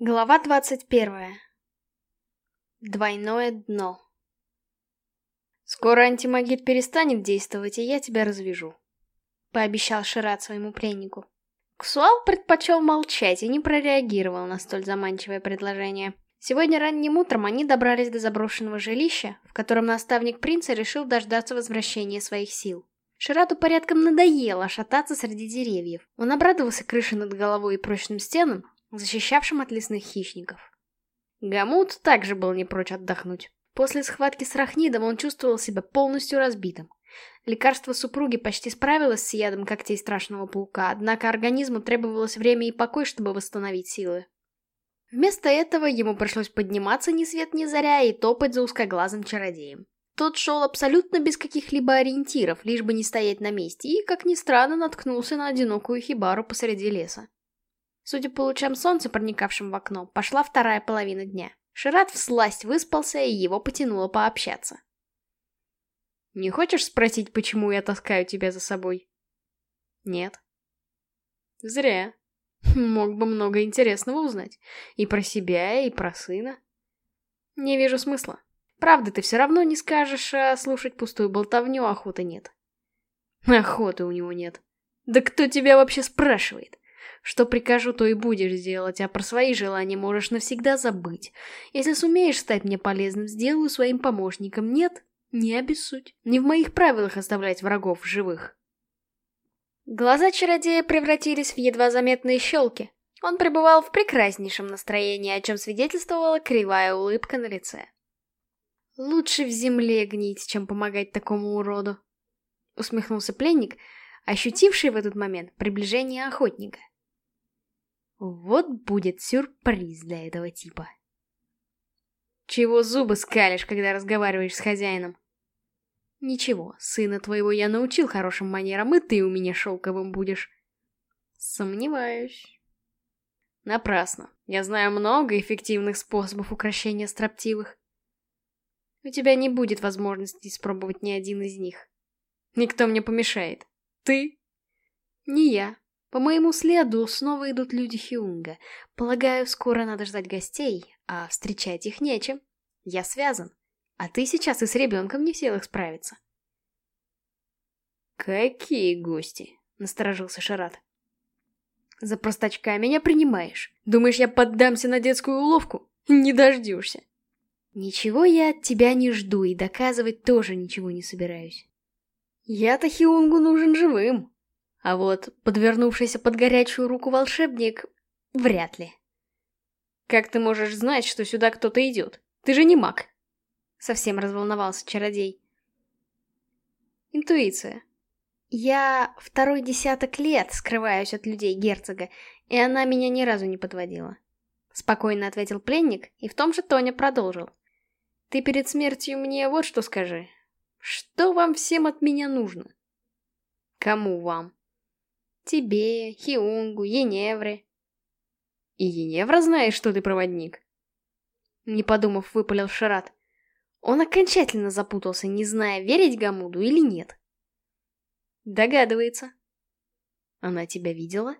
Глава двадцать первая. Двойное дно. «Скоро антимагит перестанет действовать, и я тебя развяжу», — пообещал Шират своему пленнику. Ксуал предпочел молчать и не прореагировал на столь заманчивое предложение. Сегодня ранним утром они добрались до заброшенного жилища, в котором наставник принца решил дождаться возвращения своих сил. Ширату порядком надоело шататься среди деревьев. Он обрадовался крыше над головой и прочным стенам, защищавшим от лесных хищников. Гамут также был не прочь отдохнуть. После схватки с Рахнидом он чувствовал себя полностью разбитым. Лекарство супруги почти справилось с ядом когтей страшного паука, однако организму требовалось время и покой, чтобы восстановить силы. Вместо этого ему пришлось подниматься ни свет ни заря и топать за узкоглазым чародеем. Тот шел абсолютно без каких-либо ориентиров, лишь бы не стоять на месте, и, как ни странно, наткнулся на одинокую хибару посреди леса. Судя по лучам солнца, проникавшим в окно, пошла вторая половина дня. Шират всласть выспался, и его потянуло пообщаться. «Не хочешь спросить, почему я таскаю тебя за собой?» «Нет». «Зря. Мог бы много интересного узнать. И про себя, и про сына. Не вижу смысла. Правда, ты все равно не скажешь, а слушать пустую болтовню охоты нет». «Охоты у него нет. Да кто тебя вообще спрашивает?» Что прикажу, то и будешь делать, а про свои желания можешь навсегда забыть. Если сумеешь стать мне полезным, сделаю своим помощником. Нет, не обессудь. Не в моих правилах оставлять врагов живых. Глаза чародея превратились в едва заметные щелки. Он пребывал в прекраснейшем настроении, о чем свидетельствовала кривая улыбка на лице. «Лучше в земле гнить, чем помогать такому уроду», — усмехнулся пленник, ощутивший в этот момент приближение охотника. Вот будет сюрприз для этого типа. Чего зубы скалишь, когда разговариваешь с хозяином? Ничего, сына твоего я научил хорошим манерам, и ты у меня шелковым будешь. Сомневаюсь. Напрасно. Я знаю много эффективных способов укрощения строптивых. У тебя не будет возможности испробовать ни один из них. Никто мне помешает. Ты? Не я. По моему следу снова идут люди Хиунга. Полагаю, скоро надо ждать гостей, а встречать их нечем. Я связан. А ты сейчас и с ребенком не в силах справиться. «Какие гости?» — насторожился Шарат. «За простачка меня принимаешь. Думаешь, я поддамся на детскую уловку? Не дождешься». «Ничего я от тебя не жду и доказывать тоже ничего не собираюсь. Я-то Хиунгу нужен живым, а вот подвернувшийся под горячую руку волшебник — вряд ли. «Как ты можешь знать, что сюда кто-то идет? Ты же не маг!» Совсем разволновался чародей. Интуиция. Я второй десяток лет скрываюсь от людей герцога, и она меня ни разу не подводила. Спокойно ответил пленник и в том же тоне продолжил. Ты перед смертью мне вот что скажи. Что вам всем от меня нужно? Кому вам? Тебе, Хиунгу, Еневре. И Еневра знает, что ты проводник. Не подумав, выпалил Шарат. Он окончательно запутался, не зная, верить Гамуду или нет. Догадывается. Она тебя видела?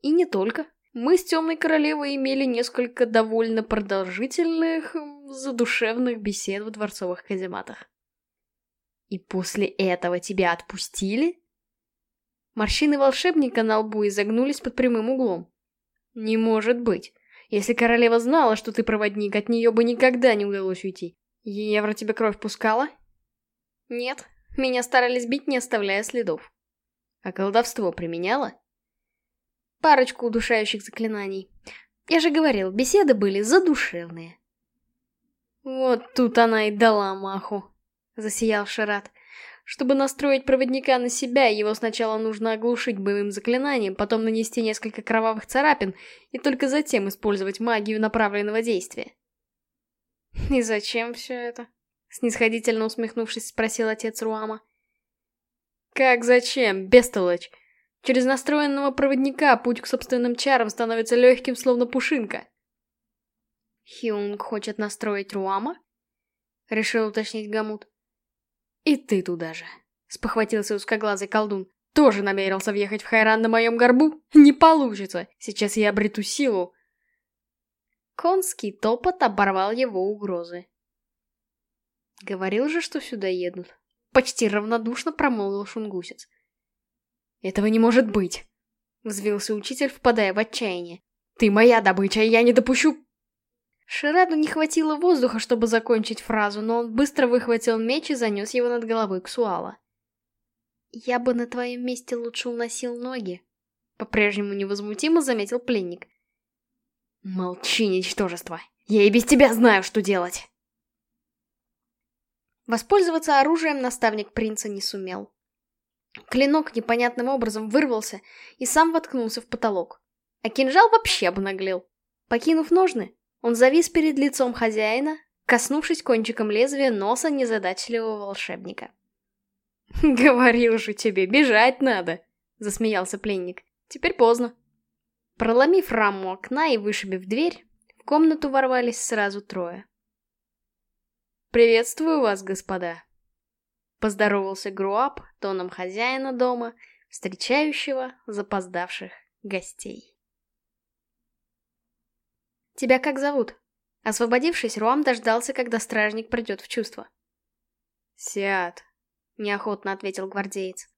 И не только. Мы с Темной Королевой имели несколько довольно продолжительных, задушевных бесед в дворцовых казематах. И после этого тебя отпустили? Морщины волшебника на лбу изогнулись под прямым углом. «Не может быть. Если королева знала, что ты проводник, от нее бы никогда не удалось уйти. Евро тебе кровь пускала?» «Нет. Меня старались бить, не оставляя следов». «А колдовство применяла?» «Парочку удушающих заклинаний. Я же говорил, беседы были задушевные». «Вот тут она и дала маху», — засиял Шарат. Чтобы настроить проводника на себя, его сначала нужно оглушить боевым заклинанием, потом нанести несколько кровавых царапин и только затем использовать магию направленного действия. «И зачем все это?» — снисходительно усмехнувшись, спросил отец Руама. «Как зачем, бестолочь? Через настроенного проводника путь к собственным чарам становится легким, словно пушинка». «Хиунг хочет настроить Руама?» — решил уточнить Гамут. «И ты туда же», — спохватился узкоглазый колдун. «Тоже намерился въехать в Хайран на моем горбу? Не получится! Сейчас я обрету силу!» Конский топот оборвал его угрозы. Говорил же, что сюда едут. Почти равнодушно промолвил шунгусец. «Этого не может быть!» Взвился учитель, впадая в отчаяние. «Ты моя добыча, и я не допущу...» Шираду не хватило воздуха, чтобы закончить фразу, но он быстро выхватил меч и занес его над головой Ксуала. «Я бы на твоем месте лучше уносил ноги», — по-прежнему невозмутимо заметил пленник. «Молчи, ничтожество! Я и без тебя знаю, что делать!» Воспользоваться оружием наставник принца не сумел. Клинок непонятным образом вырвался и сам воткнулся в потолок. А кинжал вообще обнаглел. Покинув ножны, он завис перед лицом хозяина, коснувшись кончиком лезвия носа незадачливого волшебника. «Говорил же тебе, бежать надо!» — засмеялся пленник. «Теперь поздно». Проломив раму окна и вышибив дверь, в комнату ворвались сразу трое. «Приветствую вас, господа!» Поздоровался Груап тоном хозяина дома, встречающего запоздавших гостей. «Тебя как зовут?» Освободившись, Руам дождался, когда стражник придет в чувство. «Сиат», — неохотно ответил гвардеец.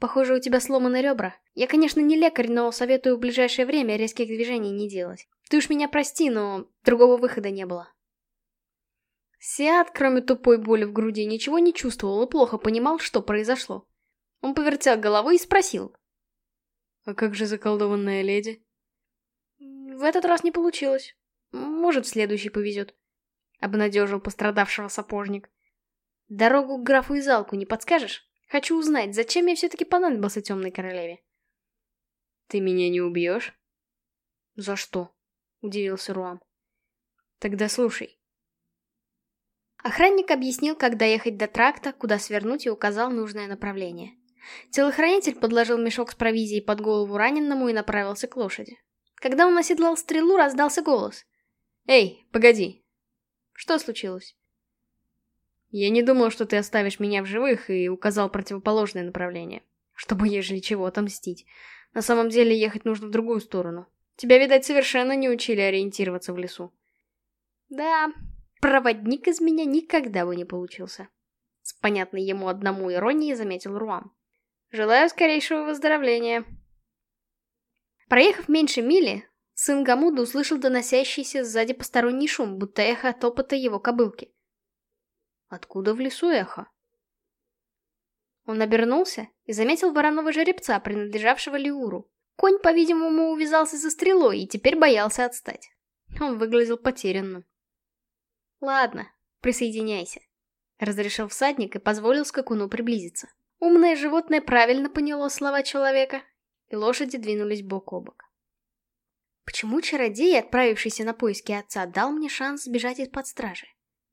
«Похоже, у тебя сломаны ребра. Я, конечно, не лекарь, но советую в ближайшее время резких движений не делать. Ты уж меня прости, но другого выхода не было». Сиат, кроме тупой боли в груди, ничего не чувствовал и плохо понимал, что произошло. Он повертел головой и спросил. «А как же заколдованная леди?» «В этот раз не получилось. Может, в следующий повезет», — обнадежил пострадавшего сапожник. «Дорогу к графу Изалку не подскажешь? Хочу узнать, зачем я все-таки понадобился темной королеве?» «Ты меня не убьешь?» «За что?» — удивился Руам. «Тогда слушай. Охранник объяснил, как доехать до тракта, куда свернуть и указал нужное направление. Телохранитель подложил мешок с провизией под голову раненному и направился к лошади. Когда он оседлал стрелу, раздался голос. «Эй, погоди!» «Что случилось?» «Я не думал, что ты оставишь меня в живых и указал противоположное направление, чтобы, ежели чего, отомстить. На самом деле ехать нужно в другую сторону. Тебя, видать, совершенно не учили ориентироваться в лесу». «Да, Проводник из меня никогда бы не получился. С понятной ему одному иронией заметил Руам. Желаю скорейшего выздоровления. Проехав меньше мили, сын Гамуда услышал доносящийся сзади посторонний шум, будто эхо топота его кобылки. Откуда в лесу эхо? Он обернулся и заметил вороного жеребца, принадлежавшего Лиуру. Конь, по-видимому, увязался за стрелой и теперь боялся отстать. Он выглядел потерянным. «Ладно, присоединяйся», — разрешил всадник и позволил скакуну приблизиться. Умное животное правильно поняло слова человека, и лошади двинулись бок о бок. Почему чародей, отправившийся на поиски отца, дал мне шанс сбежать из-под стражи?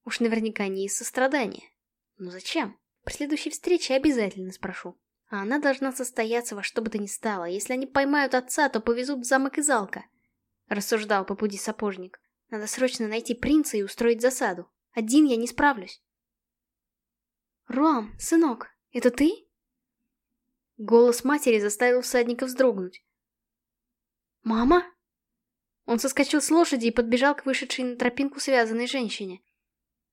Уж наверняка не из сострадания. Но зачем? При следующей встрече обязательно спрошу. А она должна состояться во что бы то ни стало. Если они поймают отца, то повезут в замок Изалка. Рассуждал по пути сапожник. Надо срочно найти принца и устроить засаду. Один я не справлюсь. Руам, сынок, это ты? Голос матери заставил всадника вздрогнуть. «Мама?» Он соскочил с лошади и подбежал к вышедшей на тропинку связанной женщине.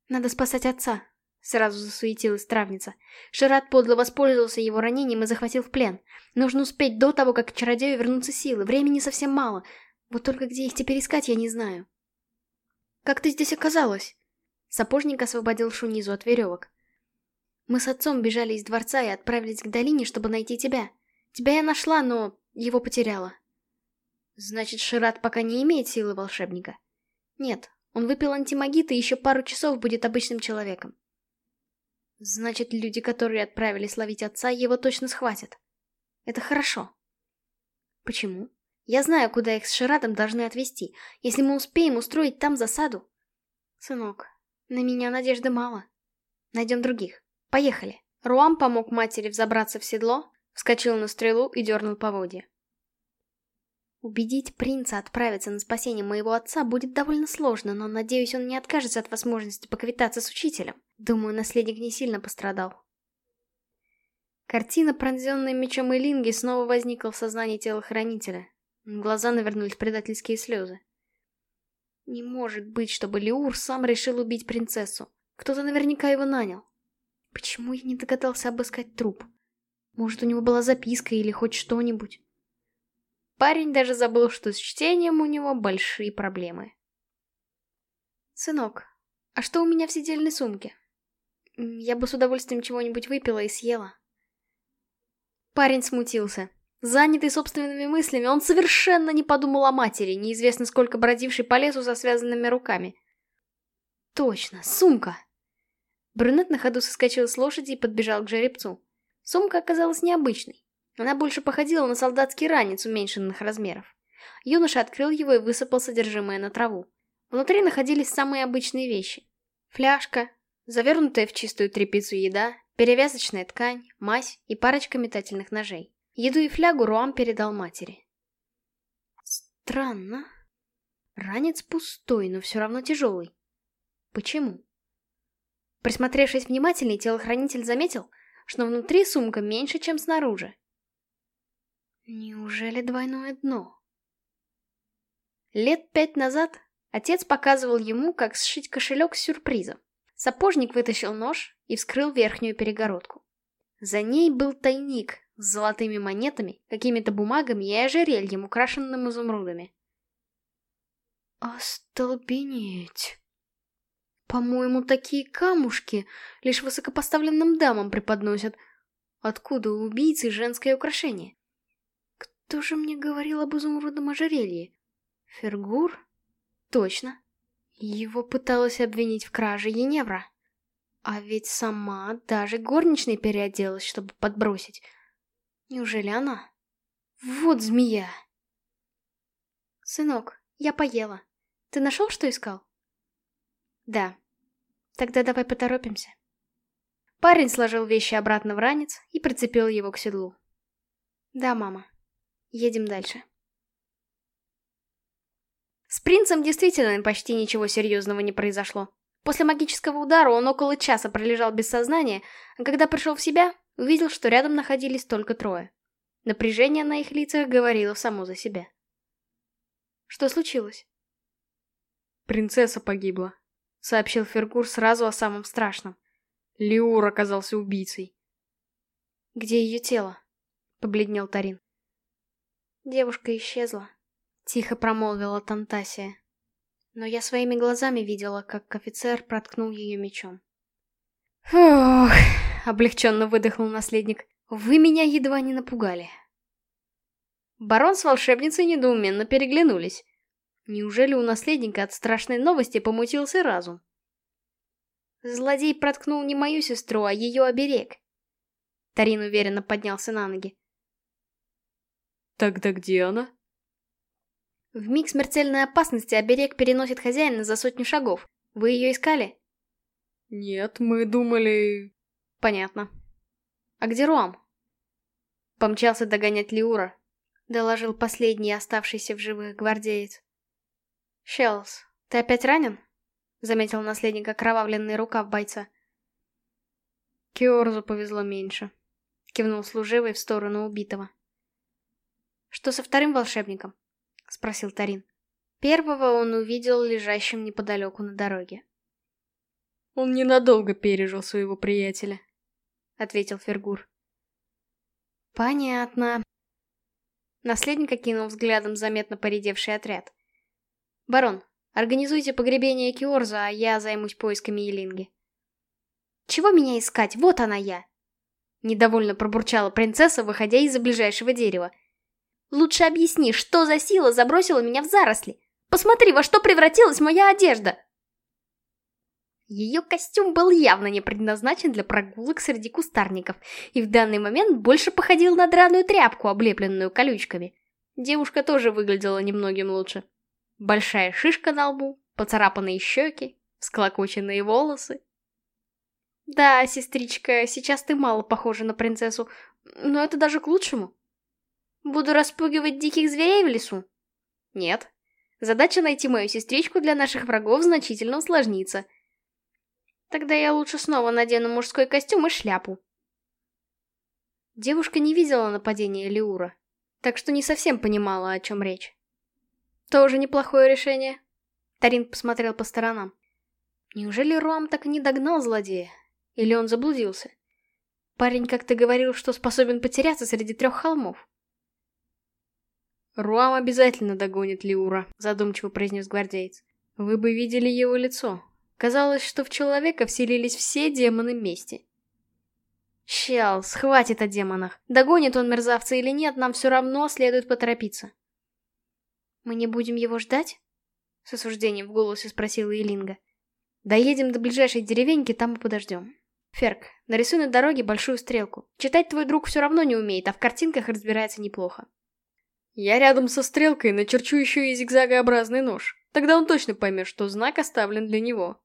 «Надо спасать отца», — сразу засуетилась травница. Шират подло воспользовался его ранением и захватил в плен. Нужно успеть до того, как к чародею вернутся силы. Времени совсем мало. Вот только где их теперь искать, я не знаю. Как ты здесь оказалась?» Сапожник освободил Шунизу от веревок. «Мы с отцом бежали из дворца и отправились к долине, чтобы найти тебя. Тебя я нашла, но его потеряла». «Значит, Шират пока не имеет силы волшебника?» «Нет, он выпил антимагит и еще пару часов будет обычным человеком». «Значит, люди, которые отправились ловить отца, его точно схватят. Это хорошо». «Почему?» Я знаю, куда их с Ширатом должны отвезти, если мы успеем устроить там засаду. Сынок, на меня надежды мало. Найдем других. Поехали. Руам помог матери взобраться в седло, вскочил на стрелу и дернул поводья. Убедить принца отправиться на спасение моего отца будет довольно сложно, но, надеюсь, он не откажется от возможности поквитаться с учителем. Думаю, наследник не сильно пострадал. Картина, пронзенная мечом Элинги, снова возникла в сознании телохранителя. Глаза навернулись предательские слезы. Не может быть, чтобы Леур сам решил убить принцессу. Кто-то наверняка его нанял. Почему я не догадался обыскать труп? Может, у него была записка или хоть что-нибудь? Парень даже забыл, что с чтением у него большие проблемы. «Сынок, а что у меня в сидельной сумке? Я бы с удовольствием чего-нибудь выпила и съела». Парень смутился. Занятый собственными мыслями, он совершенно не подумал о матери, неизвестно сколько бродившей по лесу со связанными руками. Точно, сумка! Брюнет на ходу соскочил с лошади и подбежал к жеребцу. Сумка оказалась необычной. Она больше походила на солдатский ранец уменьшенных размеров. Юноша открыл его и высыпал содержимое на траву. Внутри находились самые обычные вещи. Фляжка, завернутая в чистую тряпицу еда, перевязочная ткань, мазь и парочка метательных ножей. Еду и флягу Руам передал матери. Странно. Ранец пустой, но все равно тяжелый. Почему? Присмотревшись внимательней, телохранитель заметил, что внутри сумка меньше, чем снаружи. Неужели двойное дно? Лет пять назад отец показывал ему, как сшить кошелек с сюрпризом. Сапожник вытащил нож и вскрыл верхнюю перегородку. За ней был тайник, с золотыми монетами, какими-то бумагами и ожерельем, украшенным изумрудами. Остолбенеть. По-моему, такие камушки лишь высокопоставленным дамам преподносят. Откуда у убийцы женское украшение? Кто же мне говорил об изумрудном ожерелье? Фергур? Точно. Его пыталась обвинить в краже Еневра. А ведь сама даже горничной переоделась, чтобы подбросить. Неужели она? Вот змея! Сынок, я поела. Ты нашел, что искал? Да. Тогда давай поторопимся. Парень сложил вещи обратно в ранец и прицепил его к седлу. Да, мама. Едем дальше. С принцем действительно почти ничего серьезного не произошло. После магического удара он около часа пролежал без сознания, а когда пришел в себя, увидел, что рядом находились только трое. Напряжение на их лицах говорило само за себя. Что случилось? Принцесса погибла, сообщил Фергур сразу о самом страшном. Леур оказался убийцей. Где ее тело? Побледнел Тарин. Девушка исчезла, тихо промолвила Тантасия. Но я своими глазами видела, как офицер проткнул ее мечом. Фух, облегченно выдохнул наследник. Вы меня едва не напугали. Барон с волшебницей недоуменно переглянулись. Неужели у наследника от страшной новости помутился разум? Злодей проткнул не мою сестру, а ее оберег. Тарин уверенно поднялся на ноги. Тогда где она? В миг смертельной опасности оберег переносит хозяина за сотню шагов. Вы ее искали? Нет, мы думали... Понятно. А где Руам? Помчался догонять Лиура, доложил последний оставшийся в живых гвардеец. Щелс, ты опять ранен? Заметил наследник окровавленный рукав бойца. Киорзу повезло меньше. Кивнул служивый в сторону убитого. Что со вторым волшебником? Спросил Тарин. Первого он увидел лежащим неподалеку на дороге. Он ненадолго пережил своего приятеля, ответил Фергур. Понятно. Наследник окинул взглядом заметно поредевший отряд. Барон, организуйте погребение Киорза, а я займусь поисками Елинги. Чего меня искать? Вот она я! Недовольно пробурчала принцесса, выходя из-за ближайшего дерева. Лучше объясни, что за сила забросила меня в заросли? Посмотри, во что превратилась моя одежда!» Ее костюм был явно не предназначен для прогулок среди кустарников, и в данный момент больше походил на драную тряпку, облепленную колючками. Девушка тоже выглядела немногим лучше. Большая шишка на лбу, поцарапанные щеки, всклокоченные волосы. Да, сестричка, сейчас ты мало похожа на принцессу, но это даже к лучшему. Буду распугивать диких зверей в лесу? Нет. Задача найти мою сестричку для наших врагов значительно усложнится. Тогда я лучше снова надену мужской костюм и шляпу. Девушка не видела нападения Леура, так что не совсем понимала, о чем речь. Тоже неплохое решение. Тарин посмотрел по сторонам. Неужели Руам так и не догнал злодея? Или он заблудился? Парень как-то говорил, что способен потеряться среди трех холмов. «Руам обязательно догонит Лиура», — задумчиво произнес гвардеец. «Вы бы видели его лицо. Казалось, что в человека вселились все демоны вместе». «Щелс, хватит о демонах. Догонит он мерзавца или нет, нам все равно следует поторопиться». «Мы не будем его ждать?» — с осуждением в голосе спросила Элинга. «Доедем до ближайшей деревеньки, там и подождем. Ферк, нарисуй на дороге большую стрелку. Читать твой друг все равно не умеет, а в картинках разбирается неплохо. Я рядом со стрелкой начерчу еще и зигзагообразный нож. Тогда он точно поймет, что знак оставлен для него.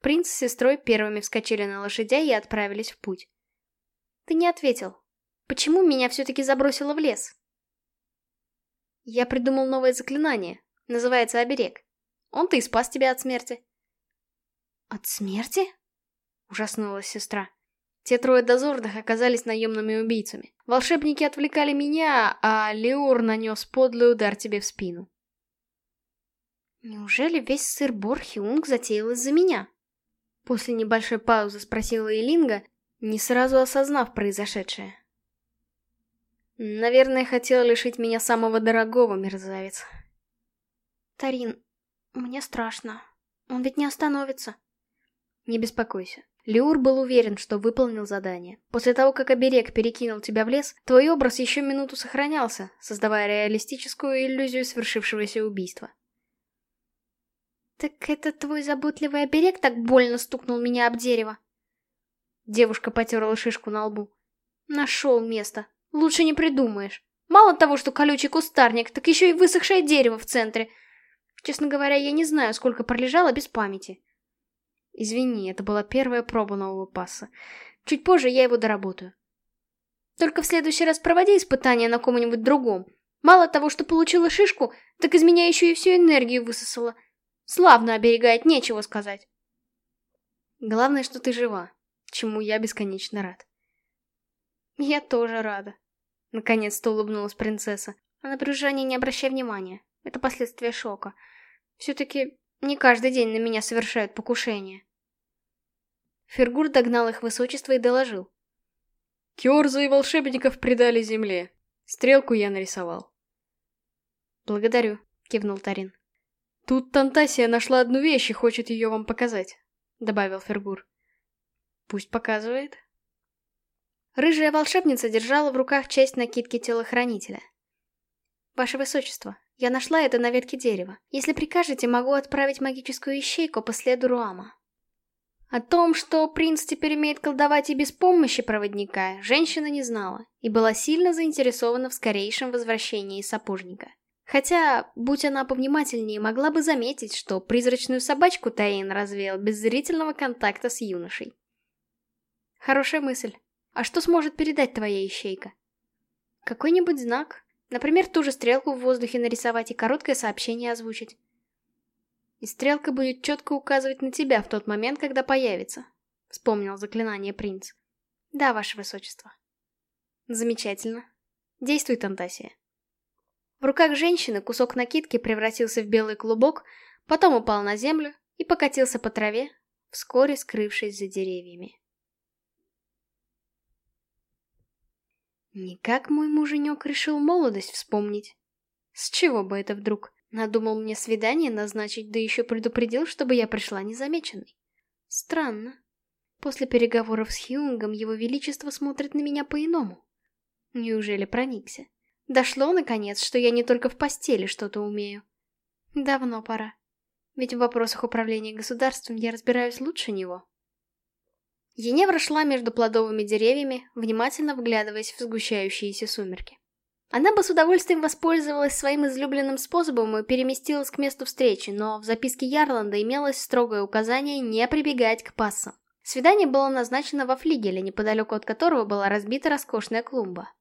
Принц с сестрой первыми вскочили на лошадя и отправились в путь. Ты не ответил. Почему меня все-таки забросило в лес? Я придумал новое заклинание. Называется оберег. Он-то и спас тебя от смерти. От смерти? Ужаснулась сестра. Те трое дозорных оказались наемными убийцами. Волшебники отвлекали меня, а Леур нанес подлый удар тебе в спину. Неужели весь сыр-бор Хиунг затеял из-за меня? После небольшой паузы спросила Элинга, не сразу осознав произошедшее. Наверное, хотел лишить меня самого дорогого, мерзавец. Тарин, мне страшно. Он ведь не остановится. Не беспокойся. Леур был уверен, что выполнил задание. После того, как оберег перекинул тебя в лес, твой образ еще минуту сохранялся, создавая реалистическую иллюзию свершившегося убийства. «Так это твой заботливый оберег так больно стукнул меня об дерево?» Девушка потерла шишку на лбу. «Нашел место. Лучше не придумаешь. Мало того, что колючий кустарник, так еще и высохшее дерево в центре. Честно говоря, я не знаю, сколько пролежало без памяти. Извини, это была первая проба нового пасса. Чуть позже я его доработаю. Только в следующий раз проводи испытания на ком-нибудь другом. Мало того, что получила шишку, так из меня еще и всю энергию высосала. Славно оберегает, нечего сказать. Главное, что ты жива, чему я бесконечно рад. Я тоже рада. Наконец-то улыбнулась принцесса. А на напряжение не обращай внимания. Это последствия шока. Все-таки не каждый день на меня совершают покушение. Фергур догнал их высочество и доложил. Кёрза и волшебников предали земле. Стрелку я нарисовал. Благодарю, кивнул Тарин. Тут Тантасия нашла одну вещь и хочет ее вам показать, добавил Фергур. Пусть показывает. Рыжая волшебница держала в руках часть накидки телохранителя. Ваше высочество, я нашла это на ветке дерева. Если прикажете, могу отправить магическую ищейку по следу Руама. О том, что принц теперь умеет колдовать и без помощи проводника, женщина не знала и была сильно заинтересована в скорейшем возвращении сапожника. Хотя, будь она повнимательнее, могла бы заметить, что призрачную собачку Таин развеял без зрительного контакта с юношей. Хорошая мысль. А что сможет передать твоя ищейка? Какой-нибудь знак, Например, ту же стрелку в воздухе нарисовать и короткое сообщение озвучить. И стрелка будет четко указывать на тебя в тот момент, когда появится. Вспомнил заклинание принц. Да, ваше высочество. Замечательно. Действуй, Тантасия. В руках женщины кусок накидки превратился в белый клубок, потом упал на землю и покатился по траве, вскоре скрывшись за деревьями. Никак мой муженек решил молодость вспомнить. С чего бы это вдруг? Надумал мне свидание назначить, да еще предупредил, чтобы я пришла незамеченной. Странно. После переговоров с Хьюнгом его величество смотрит на меня по-иному. Неужели проникся? Дошло, наконец, что я не только в постели что-то умею. Давно пора. Ведь в вопросах управления государством я разбираюсь лучше него. Еневра шла между плодовыми деревьями, внимательно вглядываясь в сгущающиеся сумерки. Она бы с удовольствием воспользовалась своим излюбленным способом и переместилась к месту встречи, но в записке Ярланда имелось строгое указание не прибегать к пассам. Свидание было назначено во флигеле, неподалеку от которого была разбита роскошная клумба.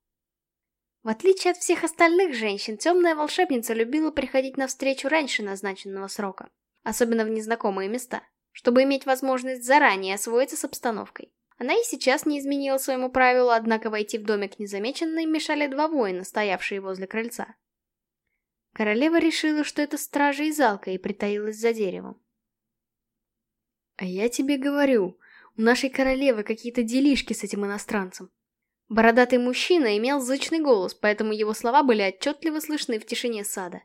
В отличие от всех остальных женщин, темная волшебница любила приходить на встречу раньше назначенного срока, особенно в незнакомые места чтобы иметь возможность заранее освоиться с обстановкой. Она и сейчас не изменила своему правилу, однако войти в домик незамеченной мешали два воина, стоявшие возле крыльца. Королева решила, что это стража из Алка и притаилась за деревом. «А я тебе говорю, у нашей королевы какие-то делишки с этим иностранцем». Бородатый мужчина имел зычный голос, поэтому его слова были отчетливо слышны в тишине сада.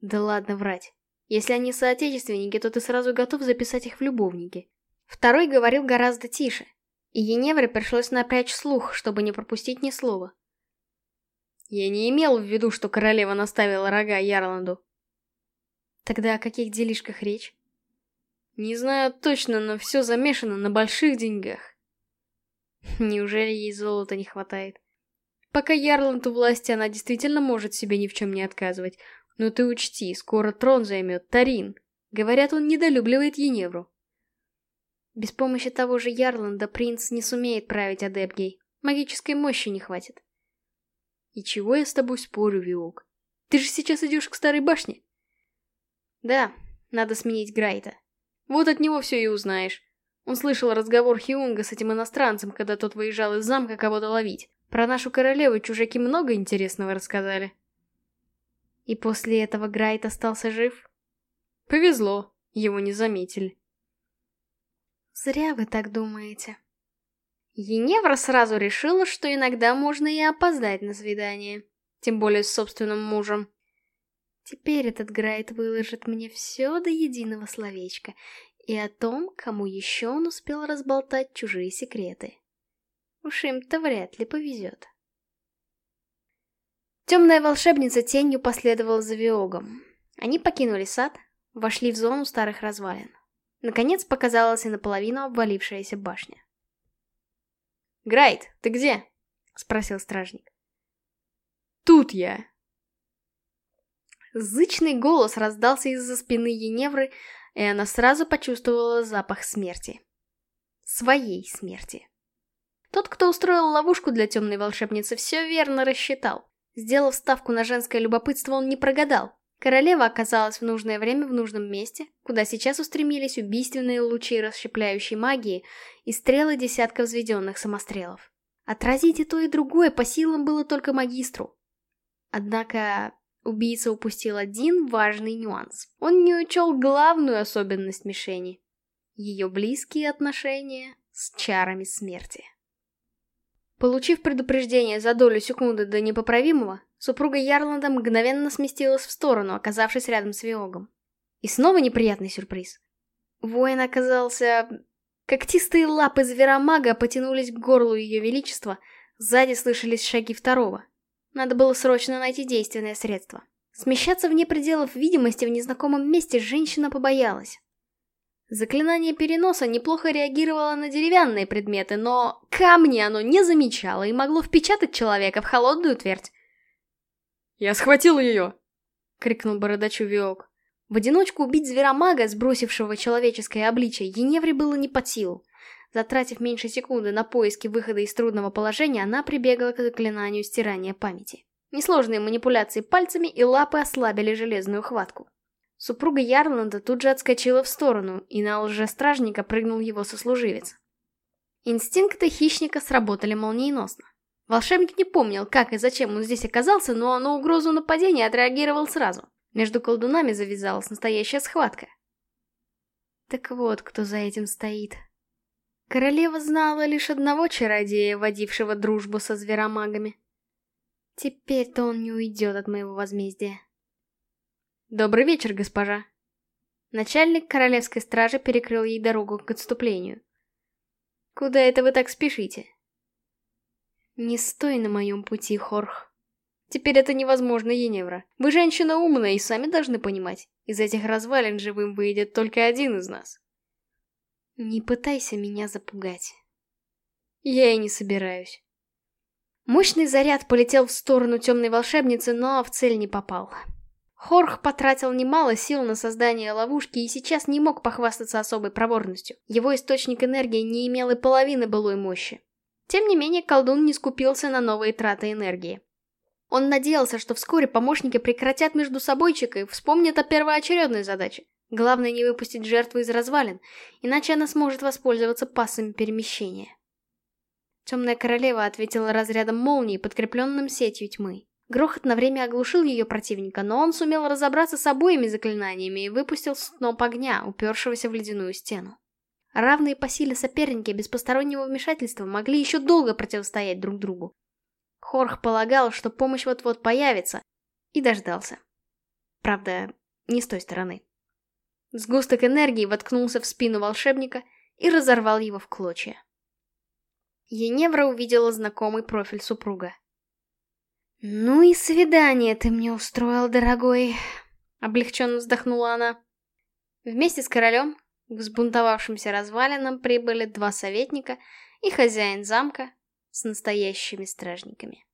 Да ладно врать. Если они соотечественники, то ты сразу готов записать их в любовники. Второй говорил гораздо тише, и Еневре пришлось напрячь слух, чтобы не пропустить ни слова. Я не имел в виду, что королева наставила рога Ярланду. Тогда о каких делишках речь? Не знаю точно, но все замешано на больших деньгах. Неужели ей золота не хватает? Пока Ярланд у власти, она действительно может себе ни в чем не отказывать. Но ты учти, скоро трон займет Тарин. Говорят, он недолюбливает Еневру. Без помощи того же Ярланда принц не сумеет править Адепгей. Магической мощи не хватит. И чего я с тобой спорю, Виок? Ты же сейчас идешь к старой башне? Да, надо сменить Грайта. Вот от него все и узнаешь. Он слышал разговор Хиунга с этим иностранцем, когда тот выезжал из замка кого-то ловить. Про нашу королеву чужаки много интересного рассказали. И после этого Грайт остался жив? Повезло, его не заметили. Зря вы так думаете. Еневра сразу решила, что иногда можно и опоздать на свидание. Тем более с собственным мужем. Теперь этот Грайт выложит мне все до единого словечка, и о том, кому еще он успел разболтать чужие секреты. Уж им-то вряд ли повезет. Темная волшебница тенью последовала за Виогом. Они покинули сад, вошли в зону старых развалин. Наконец показалась и наполовину обвалившаяся башня. «Грайт, ты где?» — спросил стражник. «Тут я!» Зычный голос раздался из-за спины Еневры, и она сразу почувствовала запах смерти. Своей смерти. Тот, кто устроил ловушку для темной волшебницы, все верно рассчитал. Сделав ставку на женское любопытство, он не прогадал. Королева оказалась в нужное время в нужном месте, куда сейчас устремились убийственные лучи расщепляющей магии и стрелы десятка взведенных самострелов. Отразить и то, и другое по силам было только магистру. Однако Убийца упустил один важный нюанс. Он не учел главную особенность мишени. Ее близкие отношения с чарами смерти. Получив предупреждение за долю секунды до непоправимого, супруга Ярланда мгновенно сместилась в сторону, оказавшись рядом с Виогом. И снова неприятный сюрприз. Воин оказался... Когтистые лапы зверомага потянулись к горлу ее величества, сзади слышались шаги второго, надо было срочно найти действенное средство. Смещаться вне пределов видимости в незнакомом месте женщина побоялась. Заклинание переноса неплохо реагировало на деревянные предметы, но камни оно не замечало и могло впечатать человека в холодную твердь. «Я схватил ее!» — крикнул бородачу Виок. В одиночку убить зверомага, сбросившего человеческое обличие, Еневре было не под силу. Затратив меньше секунды на поиски выхода из трудного положения, она прибегла к заклинанию стирания памяти. Несложные манипуляции пальцами и лапы ослабили железную хватку. Супруга Ярланда тут же отскочила в сторону, и на лжестражника прыгнул его сослуживец. Инстинкты хищника сработали молниеносно. Волшебник не помнил, как и зачем он здесь оказался, но на угрозу нападения отреагировал сразу. Между колдунами завязалась настоящая схватка. Так вот, кто за этим стоит. Королева знала лишь одного чародея, водившего дружбу со зверомагами. Теперь-то он не уйдет от моего возмездия. Добрый вечер, госпожа. Начальник королевской стражи перекрыл ей дорогу к отступлению. Куда это вы так спешите? Не стой на моем пути, Хорх. Теперь это невозможно, Еневра. Вы женщина умная и сами должны понимать. Из этих развалин живым выйдет только один из нас. Не пытайся меня запугать. Я и не собираюсь. Мощный заряд полетел в сторону темной волшебницы, но в цель не попал. Хорх потратил немало сил на создание ловушки и сейчас не мог похвастаться особой проворностью. Его источник энергии не имел и половины былой мощи. Тем не менее, колдун не скупился на новые траты энергии. Он надеялся, что вскоре помощники прекратят между собойчик и вспомнят о первоочередной задаче. Главное не выпустить жертву из развалин, иначе она сможет воспользоваться пассами перемещения. Темная королева ответила разрядом молнии, подкрепленным сетью тьмы. Грохот на время оглушил ее противника, но он сумел разобраться с обоими заклинаниями и выпустил сноп огня, упершегося в ледяную стену. Равные по силе соперники без постороннего вмешательства могли еще долго противостоять друг другу. Хорх полагал, что помощь вот-вот появится, и дождался. Правда, не с той стороны. Сгусток энергии воткнулся в спину волшебника и разорвал его в клочья. Еневра увидела знакомый профиль супруга. «Ну и свидание ты мне устроил, дорогой!» Облегченно вздохнула она. Вместе с королем к взбунтовавшимся развалинам прибыли два советника и хозяин замка с настоящими стражниками.